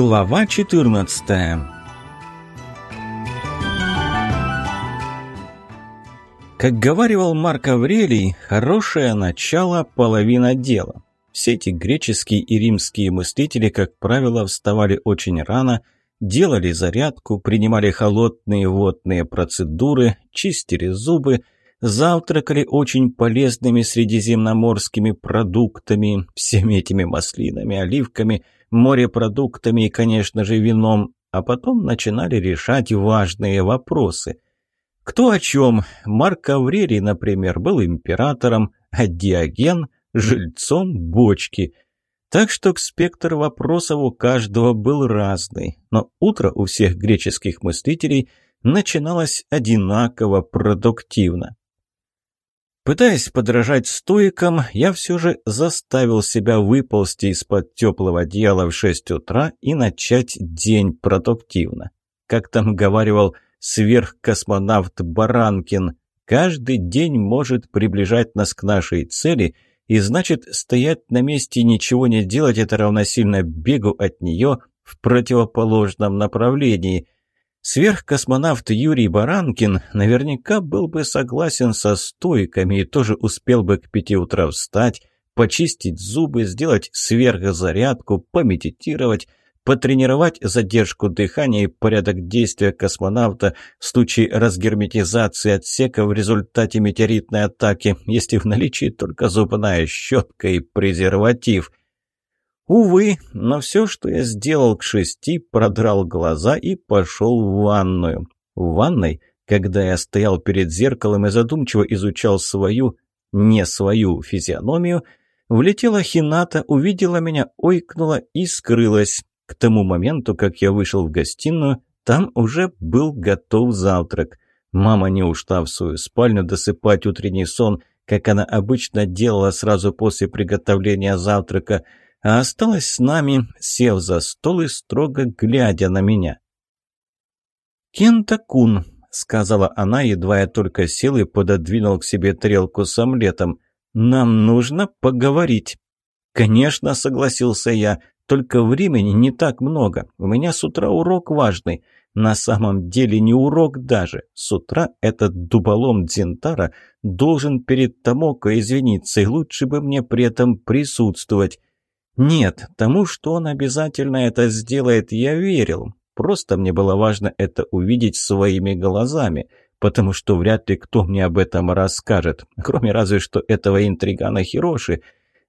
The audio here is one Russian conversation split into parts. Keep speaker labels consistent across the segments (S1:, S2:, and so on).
S1: Глава 14 Как говаривал Марк Аврелий, хорошее начало – половина дела. Все эти греческие и римские мыслители, как правило, вставали очень рано, делали зарядку, принимали холодные водные процедуры, чистили зубы, завтракали очень полезными средиземноморскими продуктами, всеми этими маслинами, оливками – морепродуктами и, конечно же, вином, а потом начинали решать важные вопросы. Кто о чем? Марк Аврелий, например, был императором, а Диоген – жильцом бочки. Так что спектр вопросов у каждого был разный, но утро у всех греческих мыслителей начиналось одинаково продуктивно. Пытаясь подражать стойкам, я все же заставил себя выползти из-под теплого одеяла в 6 утра и начать день продуктивно. Как там говаривал сверхкосмонавт Баранкин, каждый день может приближать нас к нашей цели, и значит, стоять на месте и ничего не делать – это равносильно бегу от нее в противоположном направлении – Сверхкосмонавт Юрий Баранкин наверняка был бы согласен со стойками и тоже успел бы к пяти утра встать, почистить зубы, сделать сверхзарядку, помедитировать, потренировать задержку дыхания и порядок действия космонавта в случае разгерметизации отсека в результате метеоритной атаки, если в наличии только зубная щетка и презерватив. Увы, но все, что я сделал к шести, продрал глаза и пошел в ванную. В ванной, когда я стоял перед зеркалом и задумчиво изучал свою, не свою физиономию, влетела Хината, увидела меня, ойкнула и скрылась. К тому моменту, как я вышел в гостиную, там уже был готов завтрак. Мама не ушла в свою спальню досыпать утренний сон, как она обычно делала сразу после приготовления завтрака – а осталась с нами, сев за стол и строго глядя на меня. «Кента-кун», — сказала она, едва я только сел и пододвинул к себе тарелку с омлетом, — «нам нужно поговорить». «Конечно», — согласился я, — «только времени не так много. У меня с утра урок важный». На самом деле не урок даже. С утра этот дуболом Дзентара должен перед Тамоко извиниться, и лучше бы мне при этом присутствовать. Нет, тому, что он обязательно это сделает, я верил. Просто мне было важно это увидеть своими глазами, потому что вряд ли кто мне об этом расскажет, кроме разве что этого интригана Хироши.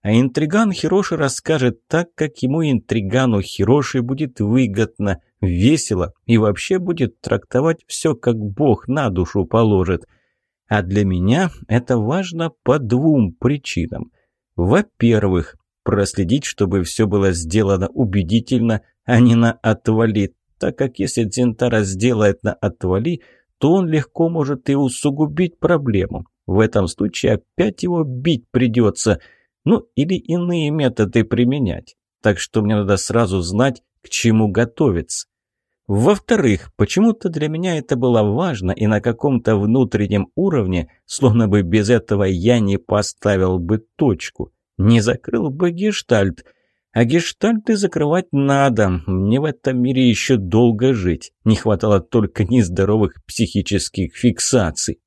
S1: А интриган Хироши расскажет так, как ему интригану Хироши будет выгодно, весело и вообще будет трактовать все, как Бог на душу положит. А для меня это важно по двум причинам. Во-первых, проследить, чтобы все было сделано убедительно, а не на «отвали», так как если Дзинтара сделает на «отвали», то он легко может и усугубить проблему. В этом случае опять его бить придется, ну или иные методы применять. Так что мне надо сразу знать, к чему готовиться. Во-вторых, почему-то для меня это было важно и на каком-то внутреннем уровне, словно бы без этого я не поставил бы точку не закрыл бы гештальт. А гештальты закрывать надо, мне в этом мире еще долго жить. Не хватало только нездоровых психических фиксаций.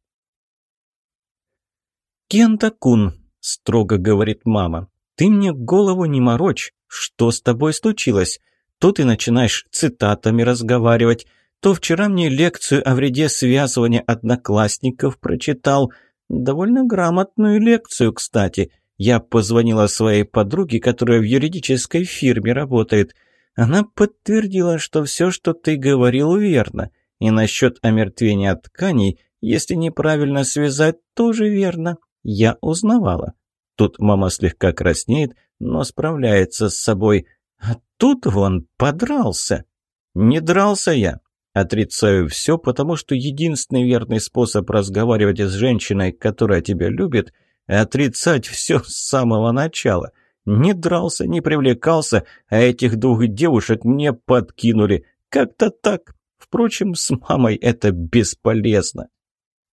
S1: «Кента-кун», — строго говорит мама, — «ты мне голову не морочь. Что с тобой случилось? То ты начинаешь цитатами разговаривать, то вчера мне лекцию о вреде связывания одноклассников прочитал. Довольно грамотную лекцию, кстати. Я позвонила своей подруге, которая в юридической фирме работает. Она подтвердила, что все, что ты говорил, верно. И насчет омертвения тканей, если неправильно связать, тоже верно. Я узнавала. Тут мама слегка краснеет, но справляется с собой. А тут вон подрался. Не дрался я. Отрицаю все, потому что единственный верный способ разговаривать с женщиной, которая тебя любит – Отрицать все с самого начала. Не дрался, не привлекался, а этих двух девушек мне подкинули. Как-то так. Впрочем, с мамой это бесполезно.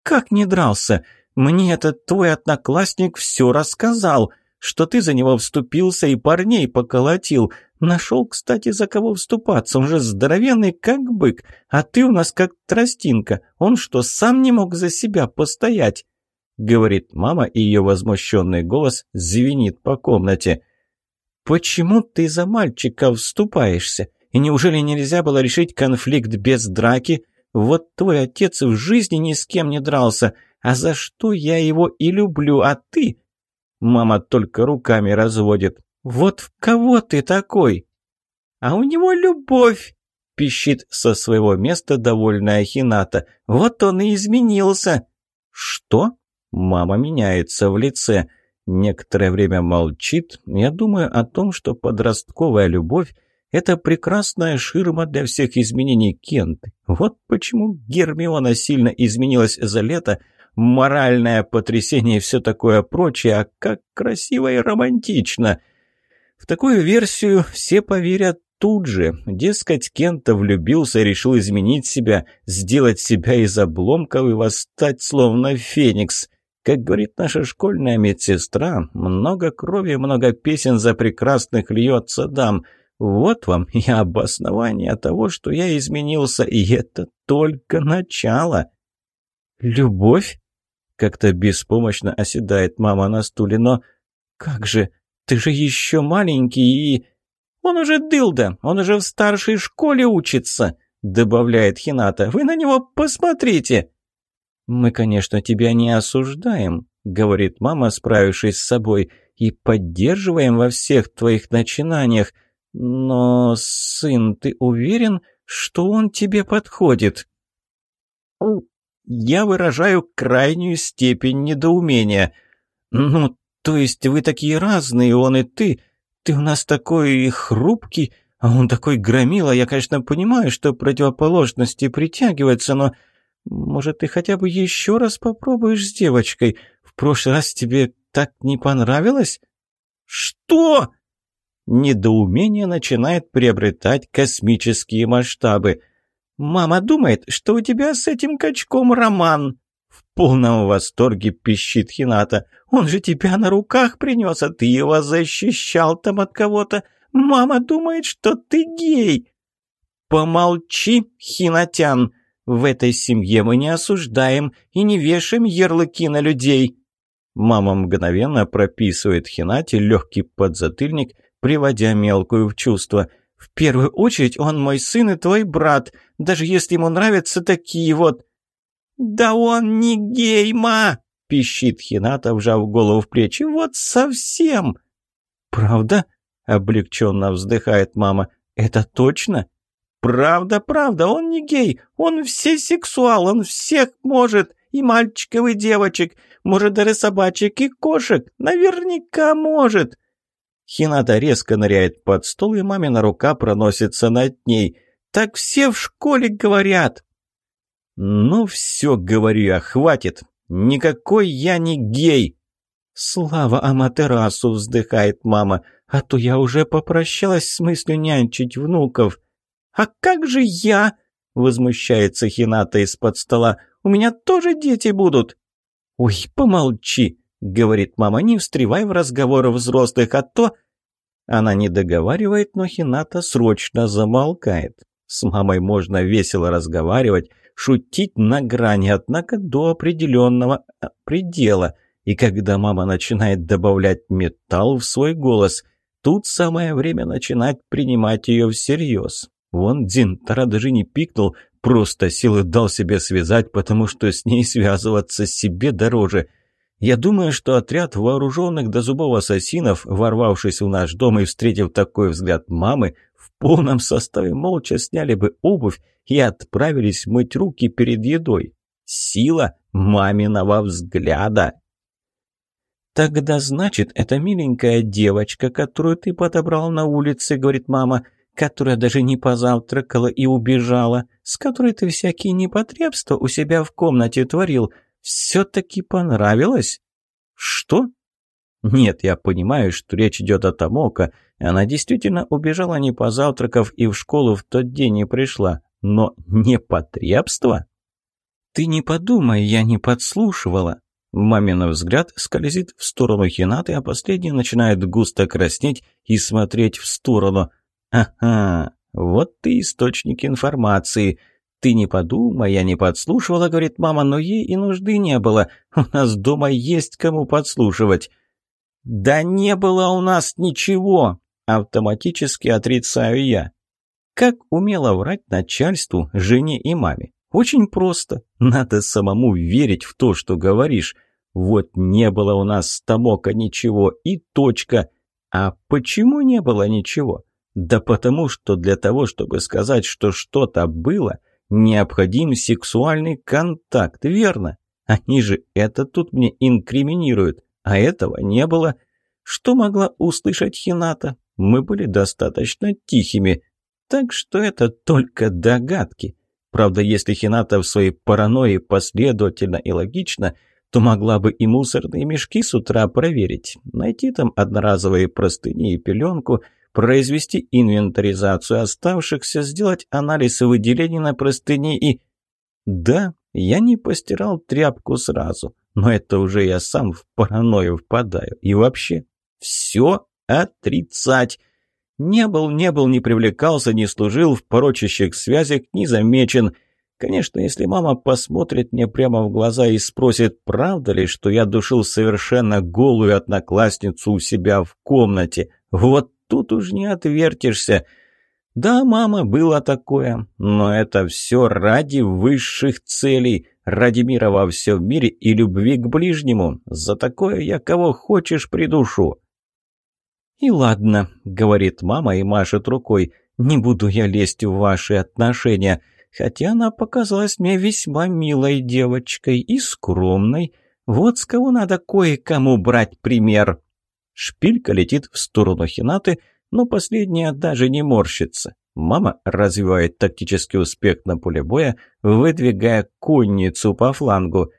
S1: «Как не дрался? Мне этот твой одноклассник все рассказал, что ты за него вступился и парней поколотил. Нашел, кстати, за кого вступаться. Он же здоровенный, как бык, а ты у нас как тростинка. Он что, сам не мог за себя постоять?» — говорит мама, и ее возмущенный голос звенит по комнате. «Почему ты за мальчика вступаешься? И неужели нельзя было решить конфликт без драки? Вот твой отец в жизни ни с кем не дрался, а за что я его и люблю, а ты...» Мама только руками разводит. «Вот в кого ты такой?» «А у него любовь!» – пищит со своего места довольная Хината. «Вот он и изменился!» «Что?» Мама меняется в лице. Некоторое время молчит. Я думаю о том, что подростковая любовь – это прекрасная ширма для всех изменений Кенты. Вот почему Гермиона сильно изменилась за лето, моральное потрясение и все такое прочее, а как красиво и романтично. В такую версию все поверят тут же. Дескать, Кента влюбился и решил изменить себя, сделать себя из обломков и восстать словно феникс. Как говорит наша школьная медсестра, много крови, много песен за прекрасных льется дам. Вот вам и обоснование того, что я изменился, и это только начало. Любовь? Как-то беспомощно оседает мама на стуле, но... Как же, ты же еще маленький и... Он уже дылда, он уже в старшей школе учится, добавляет Хината. Вы на него посмотрите. «Мы, конечно, тебя не осуждаем», — говорит мама, справившись с собой, «и поддерживаем во всех твоих начинаниях. Но, сын, ты уверен, что он тебе подходит?» Я выражаю крайнюю степень недоумения. «Ну, то есть вы такие разные, он и ты. Ты у нас такой хрупкий, а он такой громила. Я, конечно, понимаю, что противоположности притягиваются, но...» Может, ты хотя бы еще раз попробуешь с девочкой? В прошлый раз тебе так не понравилось?» «Что?» Недоумение начинает приобретать космические масштабы. «Мама думает, что у тебя с этим качком роман!» В полном восторге пищит Хината. «Он же тебя на руках принес, а ты его защищал там от кого-то! Мама думает, что ты гей!» «Помолчи, Хинатян!» В этой семье мы не осуждаем и не вешаем ярлыки на людей». Мама мгновенно прописывает Хинати легкий подзатыльник, приводя мелкую в чувство. «В первую очередь он мой сын и твой брат, даже если ему нравятся такие вот...» «Да он не гейма!» — пищит Хината, вжав голову в плечи. «Вот совсем!» «Правда?» — облегченно вздыхает мама. «Это точно?» «Правда, правда, он не гей, он все сексуал, он всех может, и мальчиков, и девочек, может даже собачек и кошек, наверняка может!» Хината резко ныряет под стол, и мамина рука проносится над ней. «Так все в школе говорят!» «Ну все, говорю я, хватит! Никакой я не гей!» «Слава Аматерасу!» — вздыхает мама. «А то я уже попрощалась с мыслью нянчить внуков!» «А как же я?» – возмущается Хината из-под стола. «У меня тоже дети будут!» «Ой, помолчи!» – говорит мама. «Не встревай в разговоры взрослых, а то...» Она не договаривает, но Хината срочно замолкает. С мамой можно весело разговаривать, шутить на грани, однако до определенного э, предела. И когда мама начинает добавлять металл в свой голос, тут самое время начинать принимать ее всерьез. Вон Дин Тара даже не пикнул, просто силы дал себе связать, потому что с ней связываться себе дороже. Я думаю, что отряд вооруженных до зубов ассасинов, ворвавшись в наш дом и встретив такой взгляд мамы, в полном составе молча сняли бы обувь и отправились мыть руки перед едой. Сила маминого взгляда. «Тогда, значит, эта миленькая девочка, которую ты подобрал на улице, — говорит мама, — которая даже не позавтракала и убежала, с которой ты всякие непотребства у себя в комнате творил, все-таки понравилась? Что? Нет, я понимаю, что речь идет о Томоко. Она действительно убежала не позавтракав и в школу в тот день не пришла. Но непотребство? Ты не подумай, я не подслушивала. Мамин взгляд скользит в сторону Хинаты, а последний начинает густо краснеть и смотреть в сторону. «Ага, вот ты источник информации. Ты не подумай, я не подслушивала», — говорит мама, — «но ей и нужды не было. У нас дома есть кому подслушивать». «Да не было у нас ничего!» — автоматически отрицаю я. Как умело врать начальству, жене и маме? Очень просто. Надо самому верить в то, что говоришь. Вот не было у нас стомока ничего и точка. А почему не было ничего? Да потому, что для того, чтобы сказать, что что-то было, необходим сексуальный контакт, верно? Они же это тут мне инкриминируют, а этого не было. Что могла услышать Хината? Мы были достаточно тихими, так что это только догадки. Правда, если Хината в своей паранойи последовательно и логично, то могла бы и мусорные мешки с утра проверить, найти там одноразовые простыни и пеленку – произвести инвентаризацию оставшихся, сделать анализ выделений на простыне и... Да, я не постирал тряпку сразу, но это уже я сам в паранойю впадаю. И вообще, все отрицать. Не был, не был, не привлекался, не служил в порочащих связях, не замечен. Конечно, если мама посмотрит мне прямо в глаза и спросит, правда ли, что я душил совершенно голую одноклассницу у себя в комнате, вот тут уж не отвертишься. Да, мама, было такое, но это все ради высших целей, ради мира во всем мире и любви к ближнему. За такое я кого хочешь придушу». «И ладно», — говорит мама и машет рукой, — «не буду я лезть в ваши отношения, хотя она показалась мне весьма милой девочкой и скромной. Вот с кого надо кое-кому брать пример». Шпилька летит в сторону Хинаты, но последняя даже не морщится. Мама развивает тактический успех на поле боя, выдвигая конницу по флангу.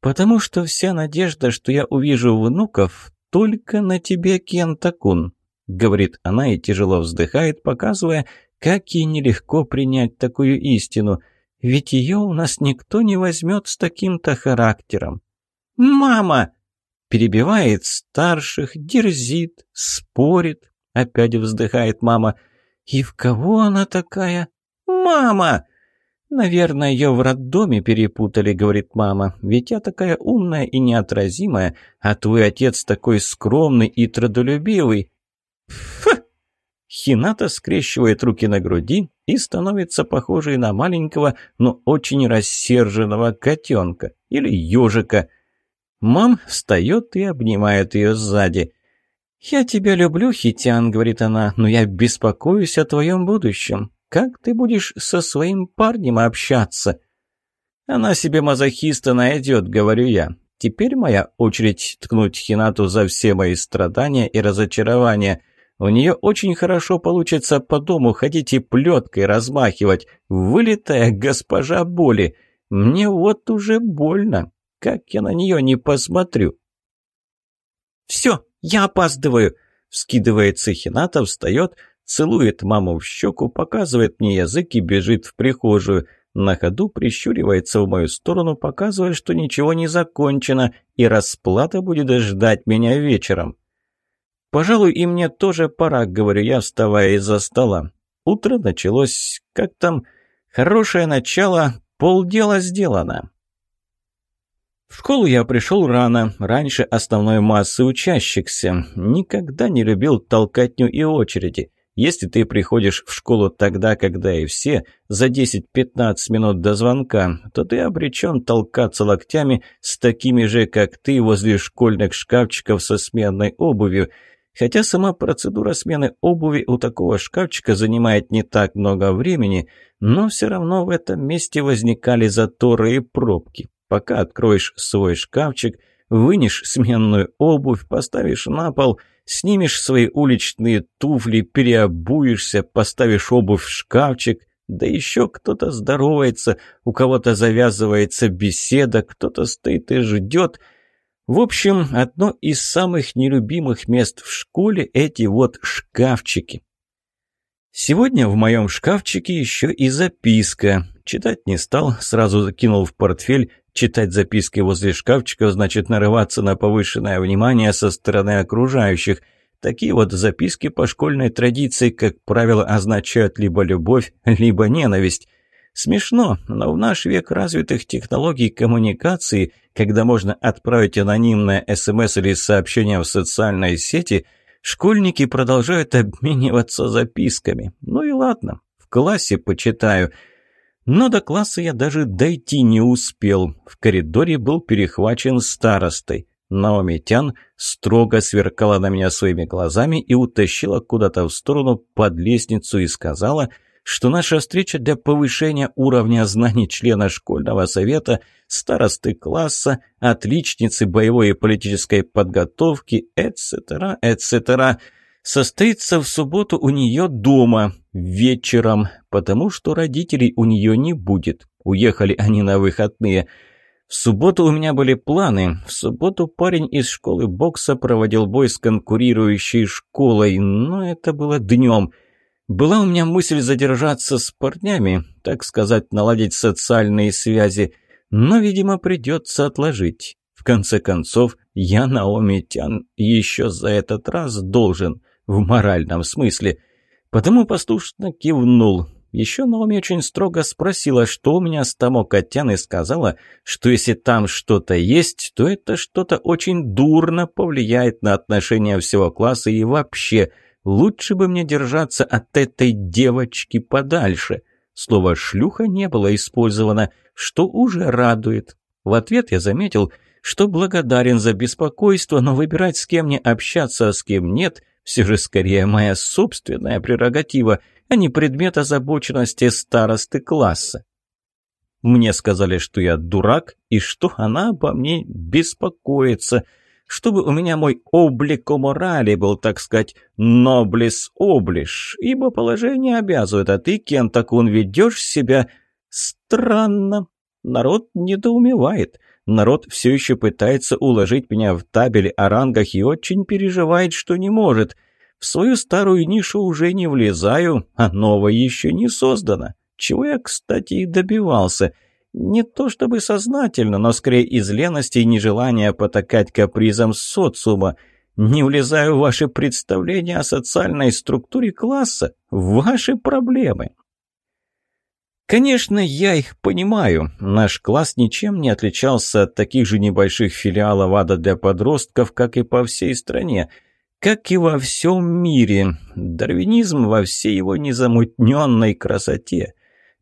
S1: «Потому что вся надежда, что я увижу внуков, только на тебе, Кентакун», — говорит она и тяжело вздыхает, показывая, как ей нелегко принять такую истину. «Ведь ее у нас никто не возьмет с таким-то характером». «Мама!» перебивает старших, дерзит, спорит, опять вздыхает мама. И в кого она такая? Мама! Наверное, ее в роддоме перепутали, говорит мама. Ведь я такая умная и неотразимая, а твой отец такой скромный и трудолюбивый. Фу! Хината скрещивает руки на груди и становится похожей на маленького, но очень рассерженного котенка или ежика – Мам встает и обнимает ее сзади. «Я тебя люблю, Хитян», — говорит она, — «но я беспокоюсь о твоем будущем. Как ты будешь со своим парнем общаться?» «Она себе мазохиста найдет», — говорю я. «Теперь моя очередь ткнуть Хинату за все мои страдания и разочарования». У нее очень хорошо получится по дому ходить и плеткой размахивать, вылитая госпожа боли. Мне вот уже больно как я на нее не посмотрю?» «Все, я опаздываю!» — вскидывается Хината, встает, целует маму в щеку, показывает мне язык и бежит в прихожую. На ходу прищуривается в мою сторону, показывая, что ничего не закончено, и расплата будет ждать меня вечером. «Пожалуй, и мне тоже пора», — говорю я, вставая из-за стола. Утро началось, как там, хорошее начало, полдела сделано. В школу я пришел рано, раньше основной массы учащихся. Никогда не любил толкотню и очереди. Если ты приходишь в школу тогда, когда и все, за 10-15 минут до звонка, то ты обречен толкаться локтями с такими же, как ты, возле школьных шкафчиков со сменной обувью. Хотя сама процедура смены обуви у такого шкафчика занимает не так много времени, но все равно в этом месте возникали заторы и пробки. Пока откроешь свой шкафчик, вынешь сменную обувь, поставишь на пол, снимешь свои уличные туфли, переобуешься, поставишь обувь в шкафчик, да еще кто-то здоровается, у кого-то завязывается беседа, кто-то стоит и ждет. В общем, одно из самых нелюбимых мест в школе – эти вот шкафчики. Сегодня в моем шкафчике еще и записка. Читать не стал, сразу закинул в портфель Читать записки возле шкафчиков значит нарываться на повышенное внимание со стороны окружающих. Такие вот записки по школьной традиции, как правило, означают либо любовь, либо ненависть. Смешно, но в наш век развитых технологий коммуникации, когда можно отправить анонимное СМС или сообщение в социальной сети, школьники продолжают обмениваться записками. Ну и ладно, в классе почитаю – но до класса я даже дойти не успел. В коридоре был перехвачен старостой. Наоми Тян строго сверкала на меня своими глазами и утащила куда-то в сторону под лестницу и сказала, что наша встреча для повышения уровня знаний члена школьного совета, старосты класса, отличницы боевой и политической подготовки, etc., etc., состоится в субботу у нее дома вечером, потому что родителей у нее не будет. Уехали они на выходные. В субботу у меня были планы. В субботу парень из школы бокса проводил бой с конкурирующей школой, но это было днем. Была у меня мысль задержаться с парнями, так сказать, наладить социальные связи, но, видимо, придется отложить. В конце концов, я Наоми Тян еще за этот раз должен – в моральном смысле. Потому послушно кивнул. Еще Наоми очень строго спросила, что у меня с Тамокотян, и сказала, что если там что-то есть, то это что-то очень дурно повлияет на отношения всего класса и вообще. Лучше бы мне держаться от этой девочки подальше. Слово «шлюха» не было использовано, что уже радует. В ответ я заметил, что благодарен за беспокойство, но выбирать, с кем мне общаться, а с кем нет – все же скорее моя собственная прерогатива, а не предмет озабоченности старосты класса. Мне сказали, что я дурак и что она обо мне беспокоится, чтобы у меня мой облико морали был, так сказать, ноблес облиш, ибо положение обязывает, а ты, Кентакун, ведешь себя странно. Народ недоумевает. Народ все еще пытается уложить меня в табель о рангах и очень переживает, что не может. В свою старую нишу уже не влезаю, а новая еще не создана. Чего я, кстати, и добивался. Не то чтобы сознательно, но скорее из лености и нежелания потакать капризам социума. Не влезаю в ваши представления о социальной структуре класса, ваши проблемы. Конечно, я их понимаю. Наш класс ничем не отличался от таких же небольших филиалов ада для подростков, как и по всей стране, как и во всем мире. Дарвинизм во всей его незамутненной красоте.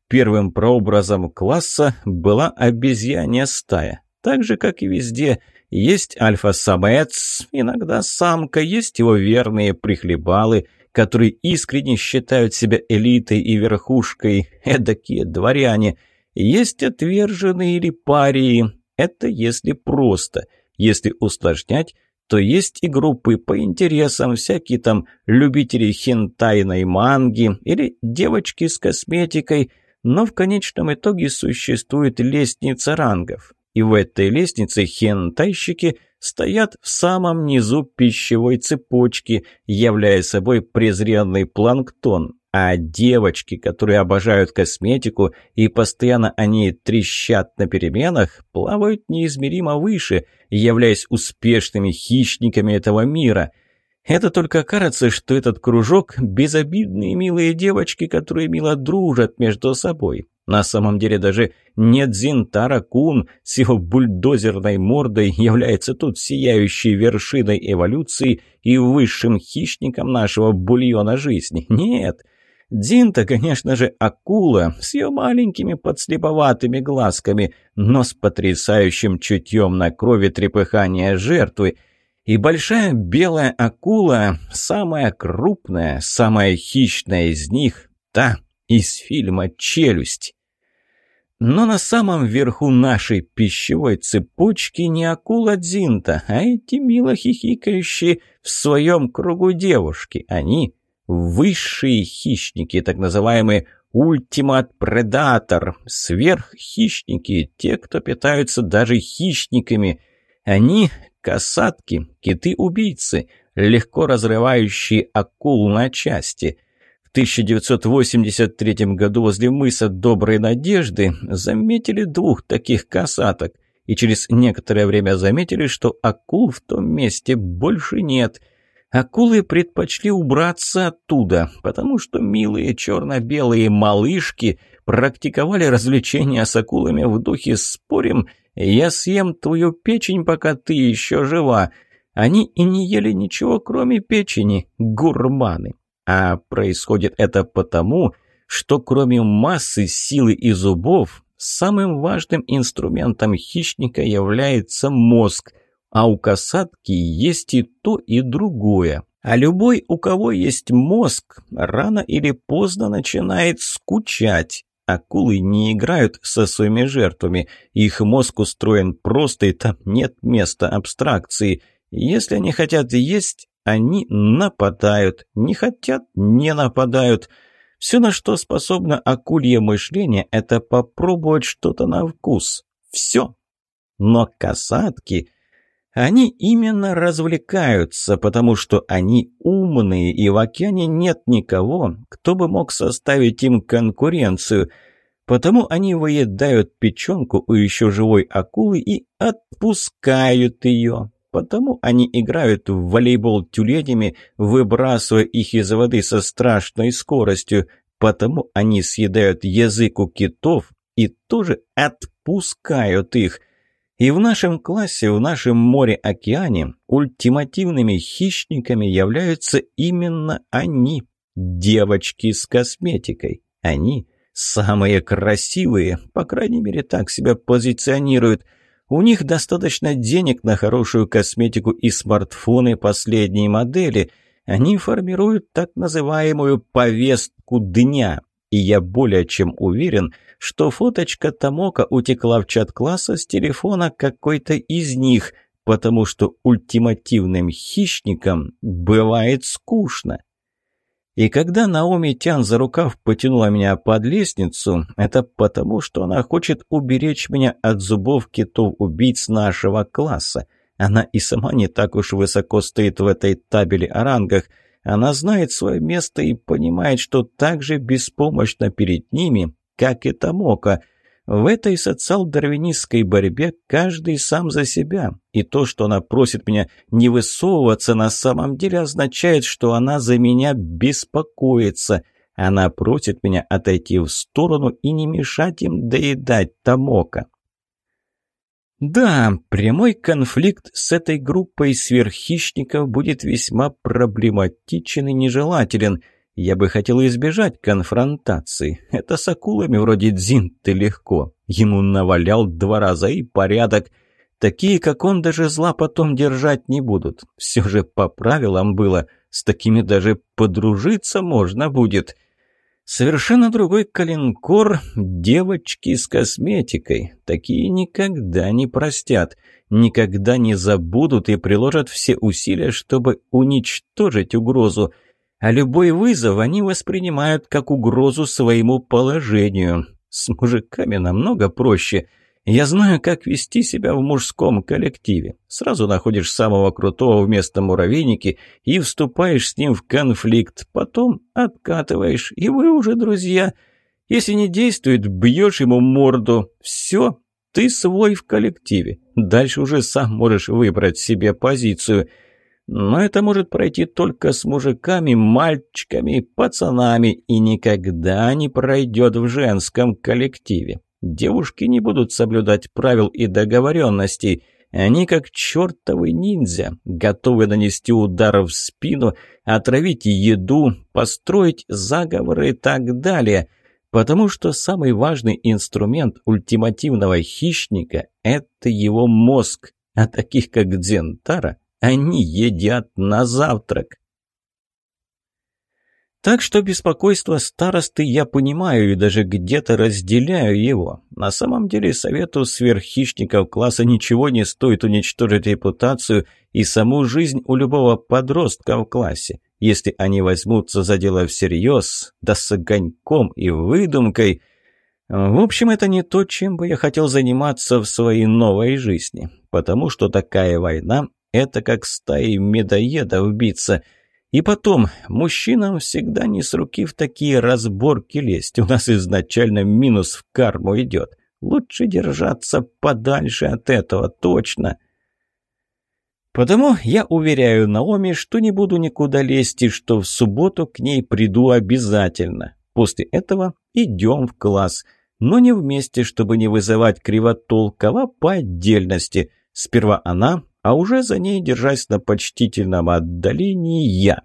S1: Первым прообразом класса была обезьянья стая. Так же, как и везде, есть альфа-самец, иногда самка, есть его верные прихлебалы – которые искренне считают себя элитой и верхушкой, эдакие дворяне. Есть отверженные или парии. Это если просто. Если усложнять, то есть и группы по интересам, всякие там любители хентайной манги или девочки с косметикой, но в конечном итоге существует лестница рангов. И в этой лестнице хентайщики – стоят в самом низу пищевой цепочки, являя собой презренный планктон. А девочки, которые обожают косметику и постоянно они трещат на переменах, плавают неизмеримо выше, являясь успешными хищниками этого мира – это только кажется, что этот кружок – безобидные милые девочки, которые мило дружат между собой. На самом деле даже нет Зинтара с его бульдозерной мордой является тут сияющей вершиной эволюции и высшим хищником нашего бульона жизни. Нет, Динта, конечно же, акула с ее маленькими подслеповатыми глазками, но с потрясающим чутьем на крови трепыхания жертвы. И большая белая акула, самая крупная, самая хищная из них, та, из фильма «Челюсть». Но на самом верху нашей пищевой цепочки не акула Дзинта, а эти мило хихикающие в своем кругу девушки. Они – высшие хищники, так называемые ультимат-предатор, сверххищники, те, кто питаются даже хищниками. Они – касатки, киты-убийцы, легко разрывающие акул на части. 1983 году возле мыса Доброй Надежды заметили двух таких касаток, и через некоторое время заметили, что акул в том месте больше нет. Акулы предпочли убраться оттуда, потому что милые черно-белые малышки практиковали развлечения с акулами в духе «спорим, я съем твою печень, пока ты еще жива». Они и не ели ничего, кроме печени, гурманы. А происходит это потому, что кроме массы, силы и зубов, самым важным инструментом хищника является мозг, а у касатки есть и то, и другое. А любой, у кого есть мозг, рано или поздно начинает скучать. Акулы не играют со своими жертвами. Их мозг устроен просто, и там нет места абстракции. Если они хотят есть, они нападают. Не хотят, не нападают. Все, на что способно акулье мышление, это попробовать что-то на вкус. Все. Но касатки... Они именно развлекаются, потому что они умные, и в океане нет никого, кто бы мог составить им конкуренцию. Потому они выедают печенку у еще живой акулы и отпускают ее. Потому они играют в волейбол тюленями, выбрасывая их из воды со страшной скоростью. Потому они съедают язык у китов и тоже отпускают их. И в нашем классе, в нашем море-океане ультимативными хищниками являются именно они, девочки с косметикой. Они самые красивые, по крайней мере так себя позиционируют – у них достаточно денег на хорошую косметику и смартфоны последней модели. Они формируют так называемую «повестку дня». И я более чем уверен, что фоточка тамока утекла в чат класса с телефона какой-то из них, потому что ультимативным хищникам бывает скучно. И когда Наоми Тян за рукав потянула меня под лестницу, это потому, что она хочет уберечь меня от зубов китов-убийц нашего класса. Она и сама не так уж высоко стоит в этой табели о рангах. Она знает свое место и понимает, что так же беспомощно перед ними, как и Тамока — в этой социал-дарвинистской борьбе каждый сам за себя, и то, что она просит меня не высовываться на самом деле, означает, что она за меня беспокоится. Она просит меня отойти в сторону и не мешать им доедать тамока. Да, прямой конфликт с этой группой сверххищников будет весьма проблематичен и нежелателен – я бы хотел избежать конфронтации. Это с акулами вроде Дзин ты легко. Ему навалял два раза и порядок. Такие, как он, даже зла потом держать не будут. Все же по правилам было. С такими даже подружиться можно будет. Совершенно другой калинкор – девочки с косметикой. Такие никогда не простят, никогда не забудут и приложат все усилия, чтобы уничтожить угрозу – а любой вызов они воспринимают как угрозу своему положению. С мужиками намного проще. Я знаю, как вести себя в мужском коллективе. Сразу находишь самого крутого вместо муравейники и вступаешь с ним в конфликт. Потом откатываешь, и вы уже друзья. Если не действует, бьешь ему морду. Все, ты свой в коллективе. Дальше уже сам можешь выбрать себе позицию – но это может пройти только с мужиками, мальчиками, пацанами и никогда не пройдет в женском коллективе. Девушки не будут соблюдать правил и договоренностей. Они как чертовы ниндзя, готовы нанести удар в спину, отравить еду, построить заговоры и так далее. Потому что самый важный инструмент ультимативного хищника – это его мозг, а таких как Дзентара – они едят на завтрак. Так что беспокойство старосты я понимаю и даже где-то разделяю его. На самом деле совету сверххищников класса ничего не стоит уничтожить репутацию и саму жизнь у любого подростка в классе. Если они возьмутся за дело всерьез, да с огоньком и выдумкой. В общем, это не то, чем бы я хотел заниматься в своей новой жизни, потому что такая война это как стаи медоедов биться. И потом, мужчинам всегда не с руки в такие разборки лезть. У нас изначально минус в карму идет. Лучше держаться подальше от этого, точно. Потому я уверяю Наоми, что не буду никуда лезть и что в субботу к ней приду обязательно. После этого идем в класс. Но не вместе, чтобы не вызывать кривотолкова по отдельности. Сперва она, а уже за ней, держась на почтительном отдалении, я.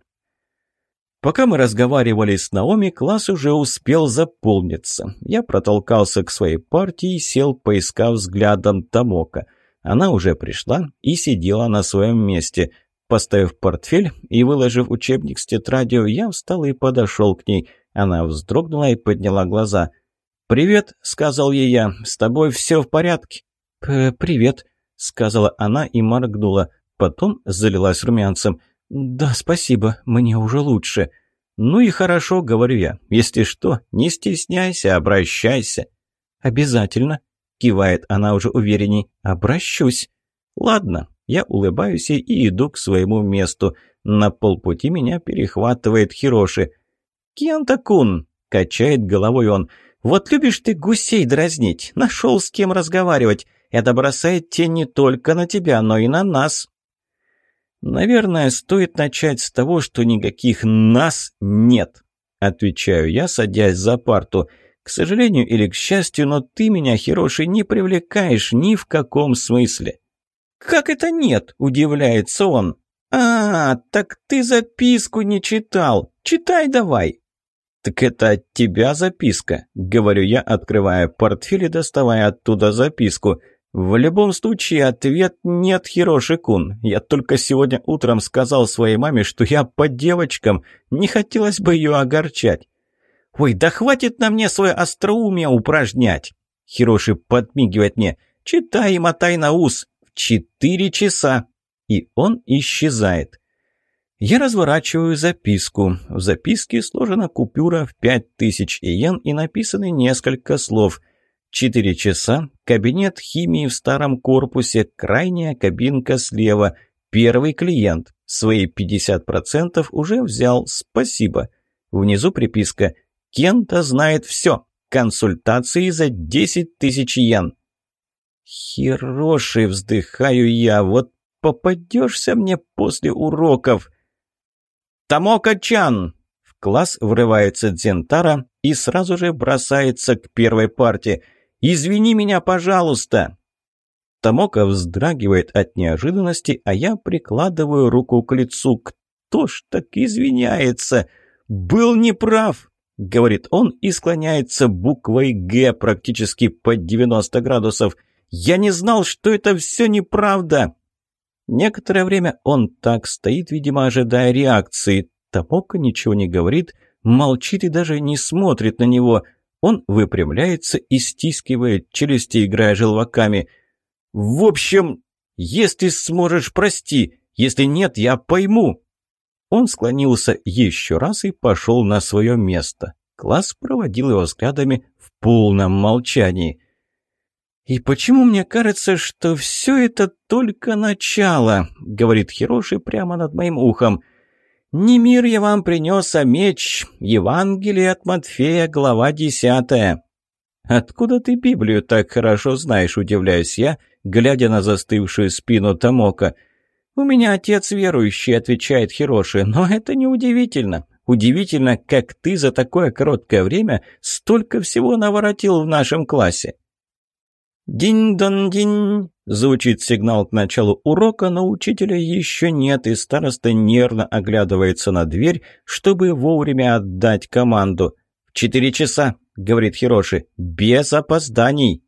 S1: Пока мы разговаривали с Наоми, класс уже успел заполниться. Я протолкался к своей партии и сел, поискав взглядом Тамока. Она уже пришла и сидела на своем месте. Поставив портфель и выложив учебник с тетрадью, я встал и подошел к ней. Она вздрогнула и подняла глаза. «Привет», — сказал ей я, — «с тобой все в порядке». «Привет», — сказала она и моргнула. Потом залилась румянцем. «Да, спасибо, мне уже лучше». «Ну и хорошо», — говорю я. «Если что, не стесняйся, обращайся». «Обязательно», — кивает она уже уверенней. «Обращусь». «Ладно». Я улыбаюсь и иду к своему месту. На полпути меня перехватывает Хироши. «Кента-кун!» — качает головой он. «Вот любишь ты гусей дразнить. Нашел с кем разговаривать. Это бросает тень не только на тебя, но и на нас. Наверное, стоит начать с того, что никаких нас нет, отвечаю я, садясь за парту. К сожалению или к счастью, но ты меня, Хироши, не привлекаешь ни в каком смысле. Как это нет? удивляется он. А, так ты записку не читал. Читай давай. «Так это от тебя записка», — говорю я, открывая портфель и доставая оттуда записку. В любом случае, ответ нет, Хироши-кун. Я только сегодня утром сказал своей маме, что я по девочкам. Не хотелось бы ее огорчать. Ой, да хватит на мне свое остроумие упражнять. Хироши подмигивает мне. Читай и мотай на ус. В четыре часа. И он исчезает. Я разворачиваю записку. В записке сложена купюра в пять тысяч иен и написаны несколько слов. Четыре часа, кабинет химии в старом корпусе, крайняя кабинка слева, первый клиент, свои 50% уже взял, спасибо. Внизу приписка «Кента знает все, консультации за 10 тысяч йен». «Хероши!» — вздыхаю я, вот попадешься мне после уроков. «Тамока-чан!» В класс врывается Дзентара и сразу же бросается к первой партии. — Извини меня, пожалуйста!» Тамока вздрагивает от неожиданности, а я прикладываю руку к лицу. «Кто ж так извиняется? Был неправ!» — говорит он и склоняется буквой «Г» практически под 90 градусов. «Я не знал, что это все неправда!» Некоторое время он так стоит, видимо, ожидая реакции. Тамока ничего не говорит, молчит и даже не смотрит на него — он выпрямляется и стискивает челюсти, играя желваками. «В общем, если сможешь, прости. Если нет, я пойму». Он склонился еще раз и пошел на свое место. Класс проводил его взглядами в полном молчании. «И почему мне кажется, что все это только начало?» — говорит Хироши прямо над моим ухом. «Не мир я вам принес, а меч. Евангелие от Матфея, глава десятая». «Откуда ты Библию так хорошо знаешь?» – удивляюсь я, глядя на застывшую спину Тамока. «У меня отец верующий», – отвечает Хироши, – «но это не удивительно. Удивительно, как ты за такое короткое время столько всего наворотил в нашем классе». «Динь-дон-динь!» – звучит сигнал к началу урока, но учителя еще нет, и староста нервно оглядывается на дверь, чтобы вовремя отдать команду. «В четыре часа!» – говорит Хироши. «Без опозданий!»